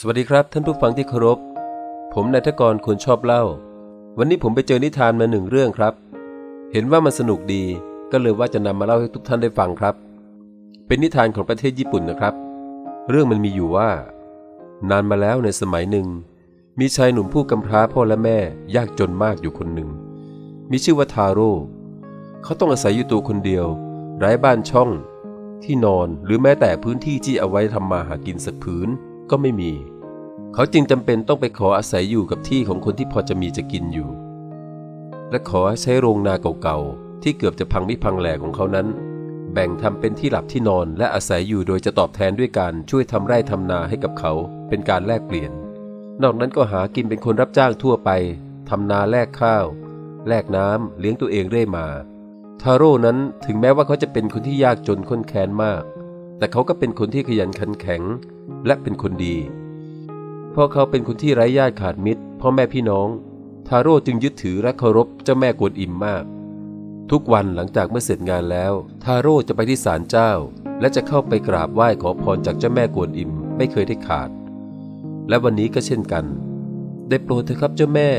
สวัสดีครับท่านผู้ฟังที่เคารพ ผมนายทกรควรชอบเล่า วันนี้ผมไปเจอนิทานมาหนึ่งเรื่องครับ เห็นว่ามันสนุกดีก็เลยว่าจะนำมาเล่าให้ทุกท่านได้ฟังครับ เป็นนิทานของประเทศญี่ปุ่นนะครับ เรื่องมันมีอยู่ว่า นานมาแล้วในสมัยหนึ่ง มีชายหนุ่มผู้กำพร้าพ่อและแม่ยากจนมากอยู่คนหนึ่ง มีชื่อว่าทาโร่เขาต้องอาศัยอยู่ตัวคนเดียว ไร้บ้านช่อง ที่นอนหรือแม้แต่พื้นที่ที่เอาไว้ทำมาหากินสักผืน ก็ไม่มี เขาจึงจำเป็นต้องไปขออาศัยอยู่กับที่ของคนที่พอจะมีจะกินอยู่ และขอให้ใช้โรงนาเก่าๆ ที่เกือบจะพังมิพังแหลกของเขานั้น แบ่งทำเป็นที่หลับที่นอนและอาศัยอยู่โดยจะตอบแทนด้วยการช่วยทำไร่ทำนาให้กับเขาเป็นการแลกเปลี่ยน นอกนั้นก็หากินเป็นคนรับจ้างทั่วไปทำนาแลกข้าว แลกน้ำเลี้ยงตัวเองเรื่อยมา ทาโร่นั้นถึงแม้ว่าเขาจะเป็นคนที่ยากจนข้นแค้นมาก แต่เขาก็เป็นคนที่ขยันขันแข็ง และเป็นคนดีเพราะเขาเป็นคนที่ไร้ญาติขาดมิตรพ่อแม่พี่น้อง ทาโร่จึงยึดถือและเคารพเจ้าแม่กวนอิมมาก ทุกวันหลังจากเมื่อเสร็จงานแล้ว ทาโร่จะไปที่ศาลเจ้า และจะเข้าไปกราบไหว้ขอพรจากเจ้าแม่กวนอิมไม่เคยได้ขาด และวันนี้ก็เช่นกัน ได้โปรดเถอะครับเจ้าแม่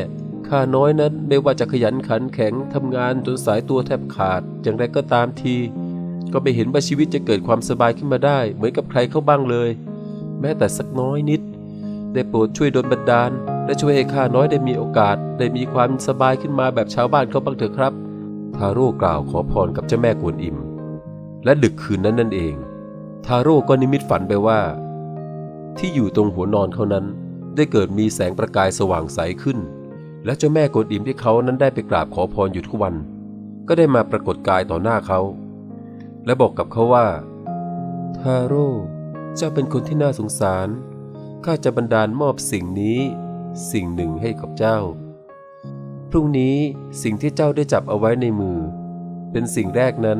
ข้าน้อยนั้นไม่ว่าจะขยันขันแข็งทำงานจนสายตัวแทบขาดอย่างไรก็ตามที ก็ไม่เห็นว่าชีวิตจะเกิดความสบายขึ้นมาได้ เหมือนกับใครเข้าบ้างเลย แม้แต่สักน้อยนิด ได้โปรดช่วยดลบันดาล และช่วยให้ข้าน้อยได้มีโอกาส ได้มีความสบายขึ้นมาแบบชาวบ้านเขาบ้างเถอะครับ ทาโร่กล่าวขอพรกับเจ้าแม่กวนอิม และดึกคืนนั้นนั่นเอง ทาโร่ก็นิมิตฝันไปว่า ที่อยู่ตรงหัวนอนเขานั้น ได้เกิดมีแสงประกายสว่างใสขึ้น และเจ้าแม่กวนอิมที่เขานั้นได้ไปกราบขอพรอยู่ทุกวัน ก็ได้มาปรากฏกายต่อหน้าเขา และบอกกับเขาว่า ทาโร่เจ้าเป็นคนที่น่าสงสาร ข้าจะบันดาลมอบสิ่งนี้ สิ่งหนึ่งให้กับเจ้า พรุ่งนี้สิ่งที่เจ้าได้จับเอาไว้ในมือ เป็นสิ่งแรกนั้น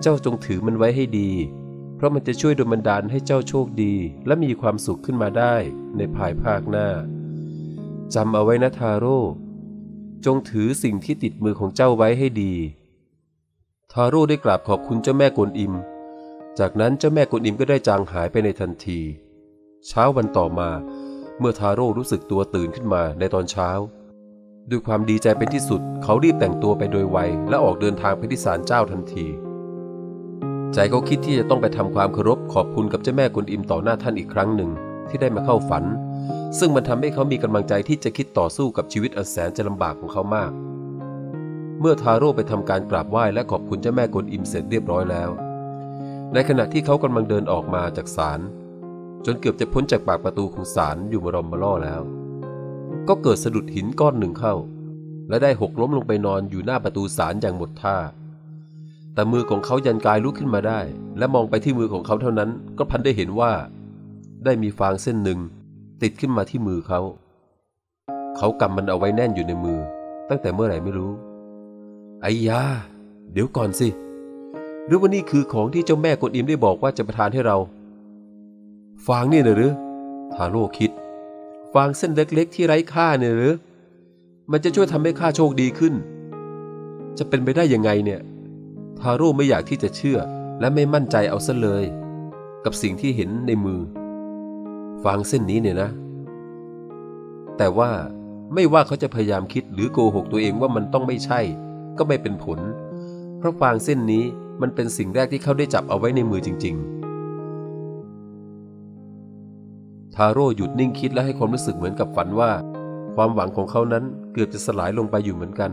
เจ้าจงถือมันไว้ให้ดี เพราะมันจะช่วยดลบันดาลให้เจ้าโชคดี และมีความสุขขึ้นมาได้ในภายภาคหน้าจำเอาไว้นะทาโร่จงถือสิ่งที่ติดมือของเจ้าไว้ให้ดีาโร่ได้กราบขอบคุณเจ้าแม่กวนอิม จากนั้นเจ้าแม่กวนอิมก็ได้จางหายไปในทันที เช้าวันต่อมา เมื่อทาโร่รู้สึกตัวตื่นขึ้นมาในตอนเช้า ด้วยความดีใจเป็นที่สุด เขารีบแต่งตัวไปโดยไวและออกเดินทางไปที่ศาลเจ้าทันที ใจเขาคิดที่จะต้องไปทำความเคารพขอบคุณกับเจ้าแม่กวนอิมต่อหน้าท่านอีกครั้งหนึ่งที่ได้มาเข้าฝัน ซึ่งมันทำให้เขามีกำลังใจที่จะคิดต่อสู้กับชีวิตอันแสนจะลำบากของเขามาก เมื่อทาโร่ไปทำการกราบไหว้และขอบคุณเจ้าแม่กวนอิมเสร็จเรียบร้อยแล้ว ในขณะที่เขากำลังเดินออกมาจากศาลจนเกือบจะพ้นจากปากประตูของศาลอยู่มารอมมาล่อแล้ว ก็เกิดสะดุดหินก้อนหนึ่งเข้า และได้หกล้มลงไปนอนอยู่หน้าประตูศาลอย่างหมดท่า แต่มือของเขายันกายลุกขึ้นมาได้ และมองไปที่มือของเขาเท่านั้น ก็พันได้เห็นว่า ได้มีฟางเส้นหนึ่ง ติดขึ้นมาที่มือเขา เขากำมันเอาไว้แน่นอยู่ในมือ ตั้งแต่เมื่อไหร่ไม่รู้ ไอ้ยาเดี๋ยวก่อนสิ หรือว่านี่คือของที่เจ้าแม่กวนอิมได้บอกว่าจะประทานให้เรา ฟางนี่นะหรือทาโร่คิด ฟางเส้นเล็กๆ ที่ไร้ค่าเนี่ยหรือ มันจะช่วยทำให้ข้าโชคดีขึ้น จะเป็นไปได้ยังไงเนี่ย ทาโร่ไม่อยากที่จะเชื่อ และไม่มั่นใจเอาซะเลย กับสิ่งที่เห็นในมือ ฟางเส้นนี้เนี่ยนะ แต่ว่าไม่ว่าเขาจะพยายามคิดหรือโกหกตัวเองว่ามันต้องไม่ใช่ ก็ไม่เป็นผล เพราะฟางเส้นนี้มันเป็นสิ่งแรกที่เขาได้จับเอาไว้ในมือจริง ๆ ทาโร่หยุดนิ่งคิดและให้ความรู้สึกเหมือนกับฝันว่า ความหวังของเขานั้นเกือบจะสลายลงไปอยู่เหมือนกัน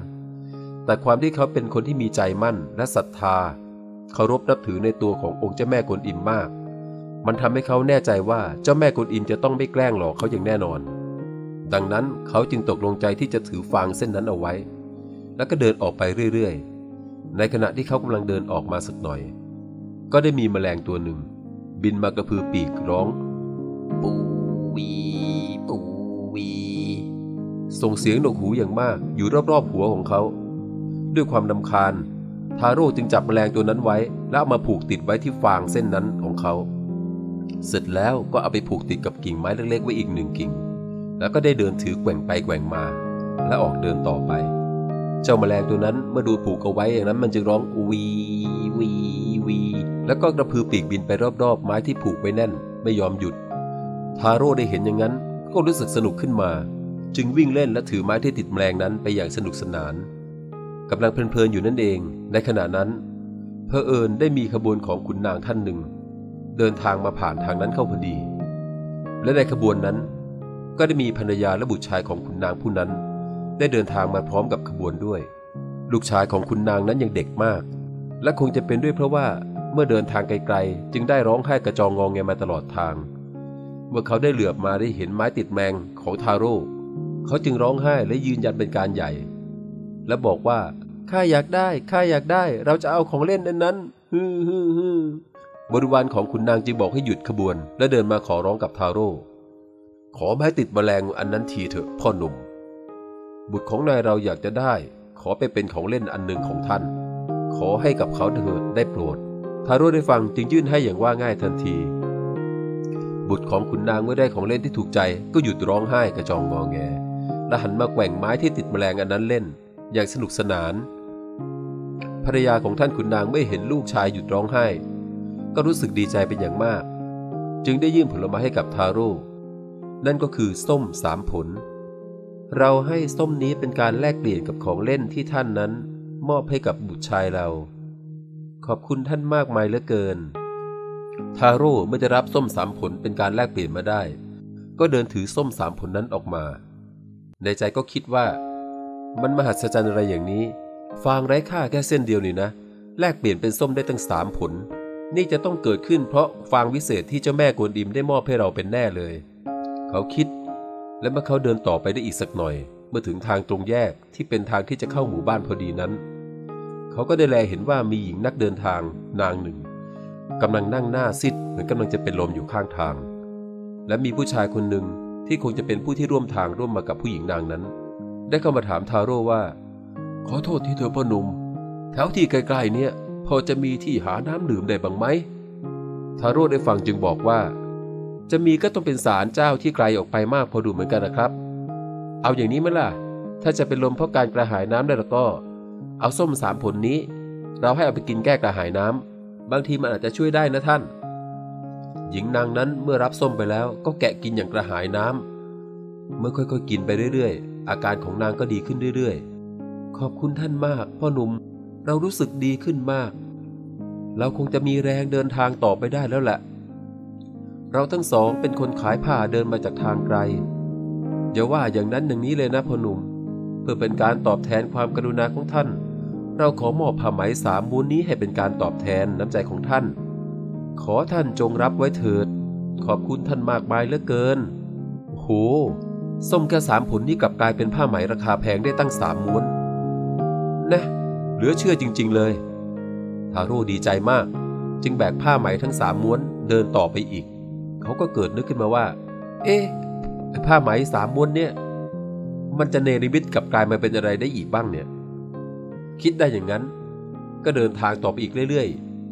แต่ความที่เขาเป็นคนที่มีใจมั่นและศรัทธาเคารพนับถือในตัวขององค์เจ้าแม่กวนอิมมาก มันทำให้เขาแน่ใจว่าเจ้าแม่กวนอิมจะต้องไม่แกล้งหลอกเขาอย่างแน่นอน ดังนั้นเขาจึงตกลงใจที่จะถือฟางเส้นนั้นเอาไว้ แล้วก็เดินออกไปเรื่อยๆ ในขณะที่เขากำลังเดินออกมาสักหน่อย ก็ได้มีแมลงตัวหนึ่ง บินมากระพือปีกร้อง ปูวีปูวีส่งเสียงหนวกหูอย่างมากอยู่รอบๆหัวของเขา ด้วยความนำคาญ ทาโร่จึงจับแมลงตัวนั้นไว้ แล้วเอามาผูกติดไว้ที่ฟางเส้นนั้นของเขา เสร็จแล้วก็เอาไปผูกติดกับกิ่งไม้เล็กๆไว้อีกหนึ่งกิ่ง แล้วก็ได้เดินถือแกว่งไปแกว่งมา และออกเดินต่อไป เจ้าแมลงตัวนั้นเมื่อดูผูกเอาไว้อย่างนั้นมันจึงร้องวีวีวี แล้วก็กระพือปีกบินไปรอบๆ ไม้ที่ผูกไว้แน่น ไม่ยอมหยุด ทาโร่ได้เห็นอย่างนั้นก็รู้สึกสนุกขึ้นมา จึงวิ่งเล่นและถือไม้ที่ติดแมลงนั้นไปอย่างสนุกสนานกำลังเพลินๆอยู่นั่นเอง ในขณะนั้นเพอเอิญได้มีขบวนของขุนนางท่านหนึ่ง เดินทางมาผ่านทางนั้นเข้าพอดี และในขบวนนั้น ก็ได้มีภรรยาและบุตรชายของขุนนางผู้นั้น ได้เดินทางมาพร้อมกับขบวนด้วย ลูกชายของขุนนางนั้นยังเด็กมาก และคงจะเป็นด้วยเพราะว่าเมื่อเดินทางไกลๆ จึงได้ร้องไห้กระจองงองแงมาตลอดทาง เมื่อเขาได้เหลือบมาได้เห็นไม้ติดแมงของทาโร่เขาจึงร้องไห้และยืนยันเป็นการใหญ่ และบอกว่าข้าอยากได้ข้าอยากได้ เราจะเอาของเล่นนั้นนั้นฮึฮึฮึบริวารของขุนนางจึงบอกให้หยุดขบวน และเดินมาขอร้องกับทาโร่ขอไม้ติดแมลงอันนั้นทีเถอะพ่อหนุ่ม บุตรของนายเราอยากจะได้ ขอไปเป็นของเล่นอันหนึ่งของท่าน ขอให้กับเขาเถิดได้โปรด ทาร่ได้ฟังจึงยื่นให้อย่างว่าง่ายทันที บุตรของขุนนางเมื่อได้ของเล่นที่ถูกใจก็หยุดร้องไห้กระจองงอแง และหันมาแกว่งไม้ที่ติดแมลงอันนั้นเล่น อย่างสนุกสนาน ภรรยาของท่านขุนนางไม่เห็นลูกชายหยุดร้องไห้ ก็รู้สึกดีใจเป็นอย่างมาก จึงได้ยื่นผลไม้ให้กับทาร่นั่นก็คือส้มสามผล เราให้ส้มนี้เป็นการแลกเปลี่ยนกับของเล่นที่ท่านนั้น มอบให้กับบุตรชายเรา ขอบคุณท่านมากมายเหลือเกิน ทาโร่เมื่อจะรับส้มสามผลเป็นการแลกเปลี่ยนมาได้ ก็เดินถือส้มสามผลนั้นออกมา ในใจก็คิดว่า มันมหัศจรรย์อะไรอย่างนี้ ฟางไร้ค่าแค่เส้นเดียวนี่นะ แลกเปลี่ยนเป็นส้มได้ตั้งสามผล นี่จะต้องเกิดขึ้นเพราะฟางวิเศษที่เจ้าแม่กวนอิมได้มอบให้เราเป็นแน่เลย เขาคิด และเมื่อเขาเดินต่อไปได้อีกสักหน่อย เมื่อถึงทางตรงแยกที่เป็นทางที่จะเข้าหมู่บ้านพอดีนั้น เขาก็ได้แลเห็นว่ามีหญิงนักเดินทางนางหนึ่งกำลังนั่งหน้าซิดเหมือนกำลังจะเป็นลมอยู่ข้างทาง และมีผู้ชายคนหนึ่งที่คงจะเป็นผู้ที่ร่วมทางร่วมมากับผู้หญิงนางนั้น ได้เข้ามาถามทาโร่ว่า ขอโทษที่เธอพ่อหนุ่มแถวที่ใกล้ๆเนี่ยพอจะมีที่หาน้ำดื่มได้บ้างไหมทาโร่ได้ฟังจึงบอกว่า จะมีก็ต้องเป็นศาลเจ้าที่ไกลออกไปมากพอดูเหมือนกันนะครับ เอาอย่างนี้ไหมล่ะ ถ้าจะเป็นลมเพราะการกระหายน้ำได้แล้วก็ เอาส้มสามผลนี้ เราให้เอาไปกินแก้กระหายน้ำบางทีมันอาจจะช่วยได้นะท่าน หญิงนางนั้นเมื่อรับส้มไปแล้วก็แกะกินอย่างกระหายน้ำเมื่อค่อยๆกินไปเรื่อยๆ อาการของนางก็ดีขึ้นเรื่อยๆ ขอบคุณท่านมากพ่อหนุ่มเรารู้สึกดีขึ้นมาก เราคงจะมีแรงเดินทางต่อไปได้แล้วแหละ เราทั้งสองเป็นคนขายผ้าเดินมาจากทางไกลอย่าว่าอย่างนั้นอย่างนี้เลยนะพ่อหนุ่ม เพื่อเป็นการตอบแทนความกรุณาของท่าน เราขอมอบผ้าไหมสามม้วนนี้ให้เป็นการตอบแทนน้ำใจของท่าน ขอท่านจงรับไว้เถิด ขอบคุณท่านมากมายเหลือเกินโอ้โหส้มแค่สามผลนี้กลับกลายเป็นผ้าไหมราคาแพงได้ตั้งสามม้วนนะเหลือเชื่อจริง ๆเลย ทาโร่ดีใจมาก จึงแบกผ้าไหมทั้งสามม้วนเดินต่อไปอีก เขาก็เกิดนึกขึ้นมาว่า เอ๊ะผ้าไหมสามม้วนเนี่ย มันจะเนรมิตกลับกลายมาเป็นอะไรได้อีกบ้างเนี่ย คิดได้อย่างนั้น ก็เดินทางต่อไปอีกเรื่อย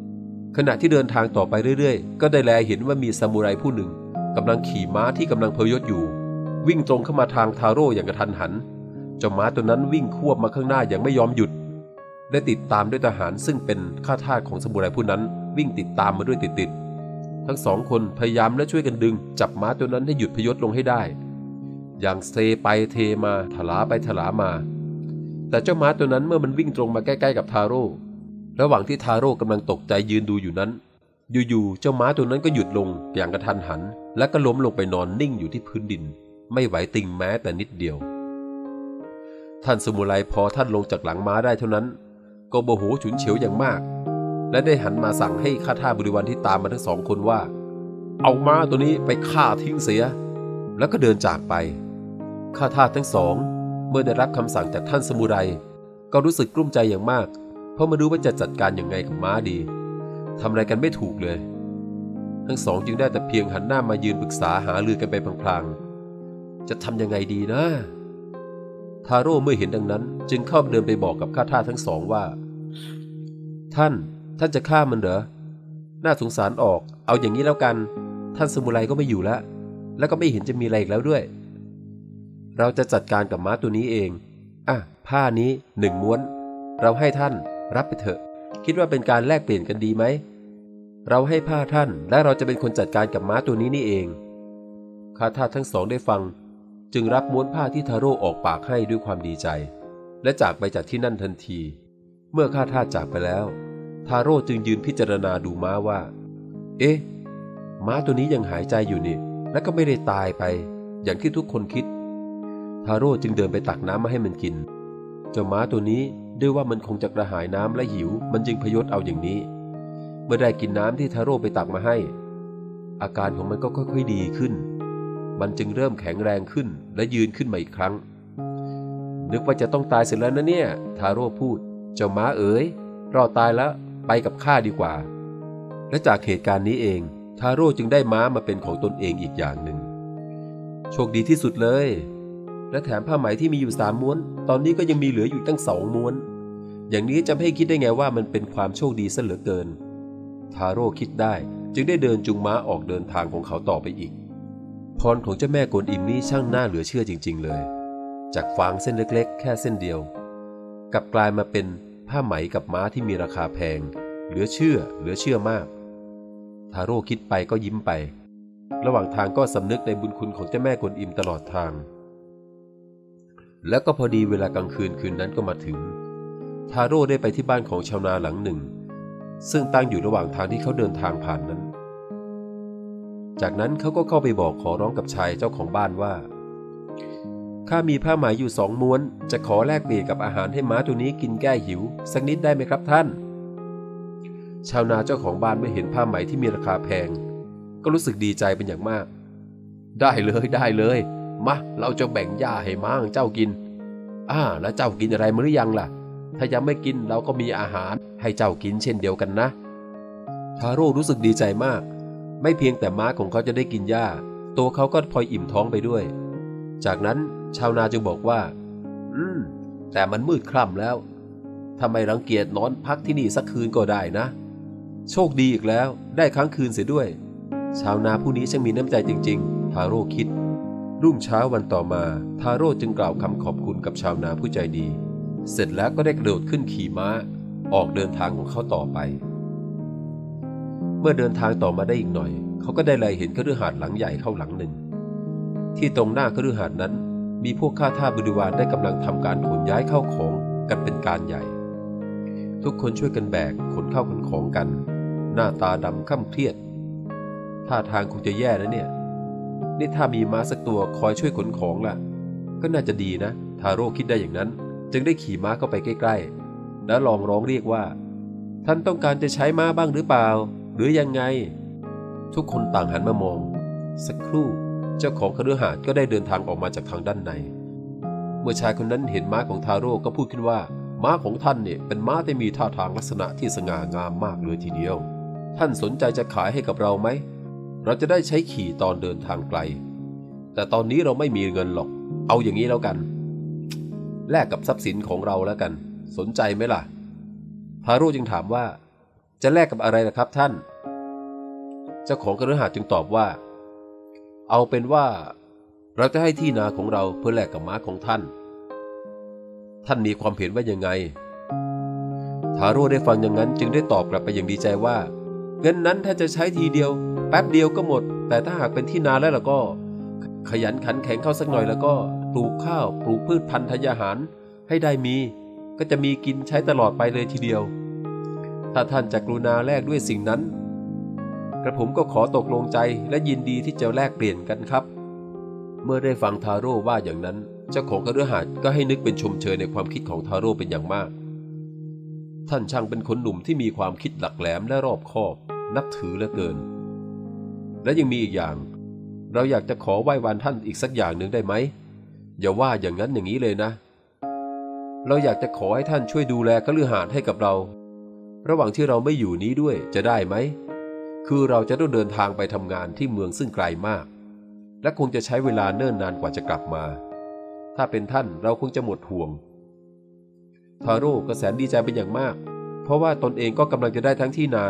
ๆ ขณะที่เดินทางต่อไปเรื่อยๆ ก็ได้แลเห็นว่ามีซามูไรผู้หนึ่งกำลังขี่ม้าที่กำลังเพยศอยู่ วิ่งตรงเข้ามาทางทาโร่อย่างกระทันหันเจ้าม้าตัวนั้นวิ่งควบมาข้างหน้าอย่างไม่ยอมหยุดและติดตามด้วยทหารซึ่งเป็นข้าทาสของซามูไรผู้นั้น วิ่งติดตามมาด้วยติดๆ ทั้งสองคนพยายามและช่วยกันดึง จับม้าตัวนั้นให้หยุดพยศลงให้ได้ อย่างเซไปเทมาถลาไปถลามา แต่เจ้าม้าตัวนั้นเมื่อมันวิ่งตรงมาใกล้ๆกับทาโร่ ระหว่างที่ทาโร่กำลังตกใจยืนดูอยู่นั้น อยู่ๆเจ้าม้าตัวนั้นก็หยุดลงอย่างกระทันหัน และก็ล้มลงไปนอนนิ่งอยู่ที่พื้นดิน ไม่ไหวติงแม้แต่นิดเดียว ท่านสมุไรพอท่านลงจากหลังม้าได้เท่านั้น ก็โมโหฉุนเฉียวอย่างมาก และได้หันมาสั่งให้ข้าทาบริวารที่ตามมาทั้งสองคนว่า เอาม้าตัวนี้ไปฆ่าทิ้งเสีย แล้วก็เดินจากไปข้าทาทั้งสอง เมื่อได้รับคำสั่งจากท่านสมุไร ก็รู้สึกกลุ้มใจอย่างมาก เพราะไมาดูว่าจะจัดการอย่างไงกับม้าดีทำอะไรกันไม่ถูกเลย ทั้งสองจึงได้แต่เพียงหันหน้ามายืนปรึกษาหาลือกันไปพลางๆจะทำยังไงดีนะทาโร่เมื่อเห็นดังนั้น จึงเข้าเดินไปบอกกับข้าทาทั้งสองว่า ท่าน ท่านจะฆ่ามันเหรอ น่าสงสารออก เอาอย่างนี้แล้วกัน ท่านสมุไรก็ไม่อยู่แล้ว แล้วก็ไม่เห็นจะมีอะไรอีกแล้วด้วย เราจะจัดการกับม้าตัวนี้เอง อะ ผ้านี้หนึ่งม้วน เราให้ท่านรับไปเถอะ คิดว่าเป็นการแลกเปลี่ยนกันดีไหม เราให้ผ้าท่าน และเราจะเป็นคนจัดการกับม้าตัวนี้นี่เองข้าทาทั้งสองได้ฟัง จึงรับม้วนผ้าที่ทาโร่ออกปากให้ด้วยความดีใจ และจากไปจากที่นั่นทันที เมื่อข้าทาสจากไปแล้ว ทาโร่จึงยืนพิจารณาดูม้าว่า เอ๊ะ ม้าตัวนี้ยังหายใจอยู่นี่ และก็ไม่ได้ตายไป อย่างที่ทุกคนคิด ทาโร่จึงเดินไปตักน้ำมาให้มันกิน เจ้าม้าตัวนี้ด้วยว่ามันคงจะกระหายน้ำและหิว มันจึงพยศเอาอย่างนี้ เมื่อได้กินน้ำที่ทาโร่ไปตักมาให้ อาการของมันก็ค่อยๆดีขึ้น มันจึงเริ่มแข็งแรงขึ้นและยืนขึ้นมาอีกครั้ง นึกว่าจะต้องตายเสร็จแล้วนะเนี่ย ทาโร่พูด เจ้าม้าเอ๋ยรอดตายแล้ว ไปกับข้าดีกว่า และจากเหตุการณ์นี้เอง ทาโร่จึงได้ม้ามาเป็นของตนเองอีกอย่างหนึ่ง โชคดีที่สุดเลย และแถมผ้าไหมที่มีอยู่สามม้วน ตอนนี้ก็ยังมีเหลืออยู่ตั้งสองม้วน อย่างนี้จะให้คิดได้ไงว่ามันเป็นความโชคดีซะเหลือเกิน ทาโร่คิดได้จึงได้เดินจูงม้าออกเดินทางของเขาต่อไปอีก พรของเจ้าแม่กวนอิมนี่ช่างน่าเหลือเชื่อจริง ๆ เลย จากฟางเส้นเล็ก ๆ แค่เส้นเดียว กลับกลายมาเป็น ผ้าไหมกับม้าที่มีราคาแพง เหลือเชื่อ เหลือเชื่อมาก ทาโร่คิดไปก็ยิ้มไป ระหว่างทางก็สำนึกในบุญคุณของเจ้าแม่กวนอิมตลอดทาง แล้วก็พอดีเวลากลางคืนคืนนั้นก็มาถึง ทาโร่ได้ไปที่บ้านของชาวนาหลังหนึ่ง ซึ่งตั้งอยู่ระหว่างทางที่เขาเดินทางผ่านนั้น จากนั้นเขาก็เข้าไปบอกขอร้องกับชายเจ้าของบ้านว่า ข้ามีผ้าไหมอยู่สองม้วน จะขอแลกเปลี่ยนกับอาหารให้ม้าตัวนี้กินแก้หิว สักนิดได้ไหมครับท่าน ชาวนาเจ้าของบ้านเมื่อเห็นผ้าไหมที่มีราคาแพง ก็รู้สึกดีใจเป็นอย่างมาก ได้เลยได้เลยมาเราจะแบ่งหญ้าให้ม้าของเจ้ากินอ่าแล้วเจ้ากินอะไรมาหรือยังล่ะ ถ้ายังไม่กินเราก็มีอาหารให้เจ้ากินเช่นเดียวกันนะทาโร่รู้สึกดีใจมาก ไม่เพียงแต่ม้าของเขาจะได้กินหญ้า ตัวเขาก็พลอยอิ่มท้องไปด้วย จากนั้น ชาวนาจึงบอกว่า อืม แต่มันมืดคร่ำแล้วทำไมรังเกียจนอนพักที่นี่สักคืนก็ได้นะ โชคดีอีกแล้วได้ค้างคืนเสียด้วย ชาวนาผู้นี้ช่างมีน้ำใจจริงๆ ทาโร่คิด รุ่งเช้าวันต่อมา ทาโร่จึงกล่าวคำขอบคุณกับชาวนาผู้ใจดี เสร็จแล้วก็ได้กระโดดขึ้นขี่ม้า ออกเดินทางของเขาต่อไป เมื่อเดินทางต่อมาได้อีกหน่อย เขาก็ได้ไลเห็นคฤหาสน์หลังใหญ่เข้าหลังหนึ่ง ที่ตรงหน้าคฤหาสน์นั้น มีพวกข้าทาสบริวารได้กำลังทำการขนย้ายเข้าของกันเป็นการใหญ่ ทุกคนช่วยกันแบกขนเข้าขนของกัน หน้าตาดำค่ำเครียด ท่าทางคงจะแย่นะเนี่ย นี่ถ้ามีม้าสักตัวคอยช่วยขนของล่ะ ก็น่าจะดีนะ ทาโร่คิดได้อย่างนั้น จึงได้ขี่ม้าเข้าไปใกล้ๆ แล้วลองร้องเรียกว่า ท่านต้องการจะใช้ม้าบ้างหรือเปล่า หรือยังไง ทุกคนต่างหันมามอง สักครู่ เจ้าของคฤหาสน์ก็ได้เดินทางออกมาจากทางด้านใน เมื่อชายคนนั้นเห็นม้าของทาโร่ก็พูดขึ้นว่า ม้าของท่านเนี่ยเป็นม้าที่มีท่าทางลักษณะที่สง่างามมากเลยทีเดียว ท่านสนใจจะขายให้กับเราไหม เราจะได้ใช้ขี่ตอนเดินทางไกล แต่ตอนนี้เราไม่มีเงินหรอก เอาอย่างนี้แล้วกัน แลกกับทรัพย์สินของเราแล้วกัน สนใจไหมล่ะ ทาโร่จึงถามว่า จะแลกกับอะไรล่ะครับท่าน เจ้าของกระหาสน์จึงตอบว่า เอาเป็นว่า เราจะให้ที่นาของเราเพื่อแลกกับม้าของท่าน ท่านมีความเห็นว่ายังไง ทาโร่ได้ฟังอย่างนั้นจึงได้ตอบกลับไปอย่างดีใจว่า เงินนั้นถ้าจะใช้ทีเดียว แป๊บเดียวก็หมด แต่ถ้าหากเป็นที่นาแล้วล่ะก็ ขยันขันแข็งเข้าสักหน่อยแล้วก็ปลูกข้าวปลูกพืชพันธุ์ธัญญาหารให้ได้มี ก็จะมีกินใช้ตลอดไปเลยทีเดียว ถ้าท่านจะกรุณาแลกด้วยสิ่งนั้น กระผมก็ขอตกลงใจและยินดีที่จะแลกเปลี่ยนกันครับ เมื่อได้ฟังทาโร่ว่าอย่างนั้น เจ้าของกระหาสก็ให้นึกเป็นชมเชยในความคิดของทาโร่เป็นอย่างมาก ท่านช่างเป็นคนหนุ่มที่มีความคิดหลักแหลมและรอบคอบ นับถือเหลือเกิน และยังมีอีกอย่าง เราอยากจะขอไหว้วานท่านอีกสักอย่างหนึ่งได้ไหมอย่าว่าอย่างนั้นอย่างนี้เลยนะ เราอยากจะขอให้ท่านช่วยดูแลคฤหาสให้กับเรา ระหว่างที่เราไม่อยู่นี้ด้วยจะได้ไหม คือเราจะต้องเดินทางไปทำงานที่เมืองซึ่งไกลมาก และคงจะใช้เวลาเนิ่นนานกว่าจะกลับมา ถ้าเป็นท่านเราคงจะหมดห่วง ทาโร่ก็แสนดีใจเป็นอย่างมาก เพราะว่าตนเองก็กำลังจะได้ทั้งที่นา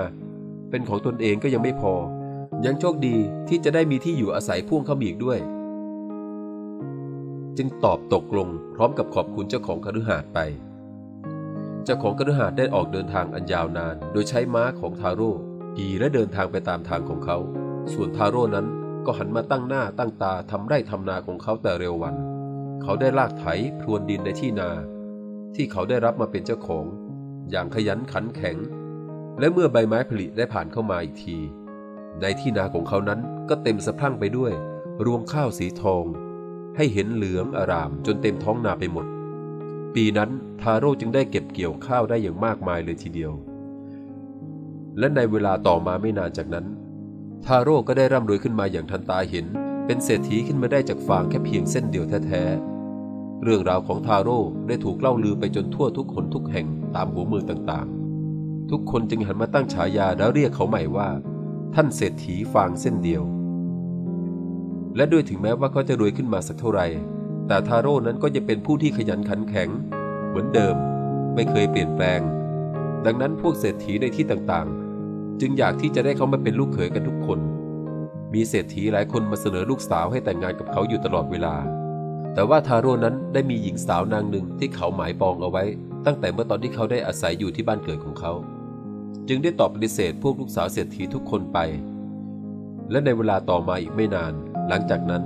เป็นของตนเองก็ยังไม่พอ ยังโชคดีที่จะได้มีที่อยู่อาศัยพ่วงเข้ามาอีกด้วย จึงตอบตกลงพร้อมกับขอบคุณเจ้าของคฤหาสน์ไปเจ้าของคฤหาสน์ได้ออกเดินทางอันยาวนาน โดยใช้ม้าของทาโร่ ขี่และเดินทางไปตามทางของเขา ส่วนทาโร่นั้นก็หันมาตั้งหน้าตั้งตาทำไร่ทำนาของเขาแต่เร็ววัน เขาได้ลากไถพรวนดินในที่นา ที่เขาได้รับมาเป็นเจ้าของ อย่างขยันขันแข็ง และเมื่อใบไม้ผลิได้ผ่านเข้ามาอีกที ในที่นาของเขานั้นก็เต็มสะพรั่งไปด้วย รวงข้าวสีทอง ให้เห็นเหลืองอารามจนเต็มท้องนาไปหมด ปีนั้นทาโร่จึงได้เก็บเกี่ยวข้าวได้อย่างมากมายเลยทีเดียว และในเวลาต่อมาไม่นานจากนั้น ทาโร่ก็ได้ร่ำรวยขึ้นมาอย่างทันตาเห็น เป็นเศรษฐีขึ้นมาได้จากฟางแค่เพียงเส้นเดียวแท้ๆ เรื่องราวของทาโร่ได้ถูกเล่าลือไปจนทั่วทุกคนทุกแห่งตามหัวเมืองต่างๆ ทุกคนจึงหันมาตั้งฉายาแล้วเรียกเขาใหม่ว่า ท่านเศรษฐีฟางเส้นเดียว และด้วยถึงแม้ว่าเขาจะรวยขึ้นมาสักเท่าไหร่ แต่ทาโร่นั้นก็ยังเป็นผู้ที่ขยันขันแข็ง เหมือนเดิม ไม่เคยเปลี่ยนแปลง ดังนั้นพวกเศรษฐีในที่ต่างๆ จึงอยากที่จะได้เขามาเป็นลูกเขยกันทุกคน มีเศรษฐีหลายคนมาเสนอลูกสาวให้แต่งงานกับเขาอยู่ตลอดเวลา แต่ว่าทาโร่นั้นได้มีหญิงสาวนางหนึ่งที่เขาหมายปองเอาไว้ ตั้งแต่เมื่อตอนที่เขาได้อาศัยอยู่ที่บ้านเกิดของเขา จึงได้ตอบปฏิเสธพวกลูกสาวเศรษฐีทุกคนไป และในเวลาต่อมาอีกไม่นาน หลังจากนั้น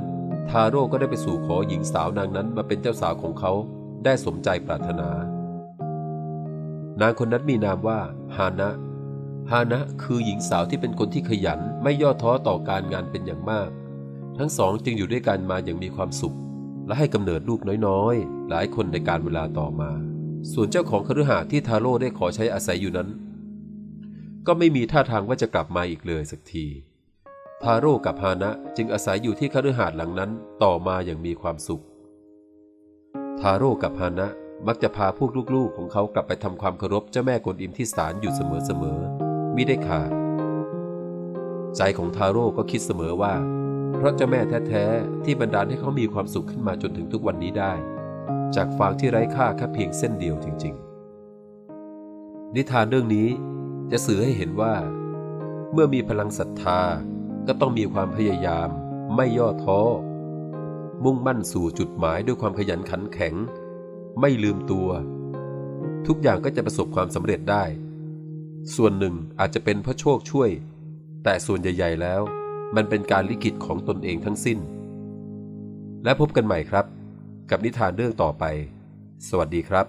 ทาโร่ก็ได้ไปสู่ขอหญิงสาวนางนั้นมาเป็นเจ้าสาวของเขาได้สมใจปรารถนา นางคนนั้นมีนามว่าฮานะ ฮานะคือหญิงสาวที่เป็นคนที่ขยันไม่ย่อท้อต่อการงานเป็นอย่างมาก ทั้งสองจึงอยู่ด้วยกันมาอย่างมีความสุข และให้กำเนิดลูกน้อยๆ หลายคนในการเวลาต่อมา ส่วนเจ้าของคฤหาสน์ที่ทาโร่ได้ขอใช้อาศัยอยู่นั้น ก็ไม่มีท่าทางว่าจะกลับมาอีกเลยสักทีทาโร่กับฮานะจึงอาศัยอยู่ที่คฤหาสน์หลังนั้นต่อมาอย่างมีความสุข ทาโร่กับฮานะมักจะพาพวกลูกๆ ของเขากลับไปทำความเคารพเจ้าแม่กวนอิมที่ศาลอยู่เสมอๆ มิได้ขาด ใจของทาโร่ก็คิดเสมอว่า เพราะเจ้าแม่แท้ๆที่บันดาลให้เขามีความสุขขึ้นมาจนถึงทุกวันนี้ได้ จากฟางที่ไร้ค่าแค่เพียงเส้นเดียวจริง ๆ นิทานเรื่องนี้จะสื่อให้เห็นว่า เมื่อมีพลังศรัทธาก็ต้องมีความพยายาม ไม่ย่อท้อ มุ่งมั่นสู่จุดหมายด้วยความขยันขันแข็ง ไม่ลืมตัว ทุกอย่างก็จะประสบความสำเร็จได้ ส่วนหนึ่งอาจจะเป็นพระโชคช่วย แต่ส่วนใหญ่ๆแล้ว มันเป็นการลิขิตของตนเองทั้งสิ้น และพบกันใหม่ครับ กับนิทานเรื่องต่อไป สวัสดีครับ